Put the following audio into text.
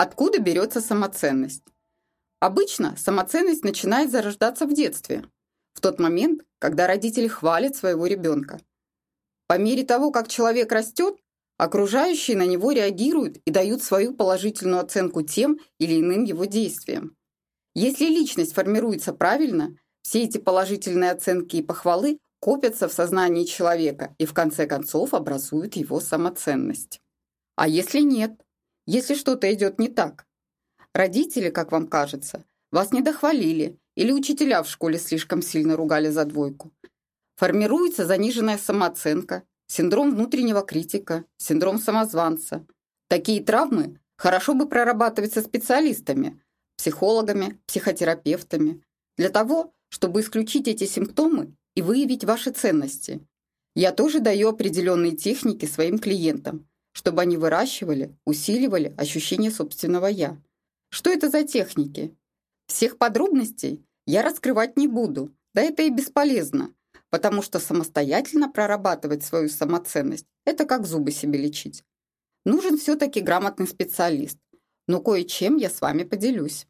Откуда берется самоценность? Обычно самоценность начинает зарождаться в детстве, в тот момент, когда родители хвалят своего ребенка. По мере того, как человек растет, окружающие на него реагируют и дают свою положительную оценку тем или иным его действиям. Если личность формируется правильно, все эти положительные оценки и похвалы копятся в сознании человека и в конце концов образуют его самоценность. А если нет? Если что-то идет не так? Родители, как вам кажется, вас не дохвалили или учителя в школе слишком сильно ругали за двойку. Формируется заниженная самооценка, синдром внутреннего критика, синдром самозванца. Такие травмы хорошо бы прорабатывать со специалистами, психологами, психотерапевтами, для того, чтобы исключить эти симптомы и выявить ваши ценности. Я тоже даю определенные техники своим клиентам, чтобы они выращивали, усиливали ощущение собственного «я». Что это за техники? Всех подробностей я раскрывать не буду, да это и бесполезно, потому что самостоятельно прорабатывать свою самоценность – это как зубы себе лечить. Нужен все-таки грамотный специалист, но кое-чем я с вами поделюсь.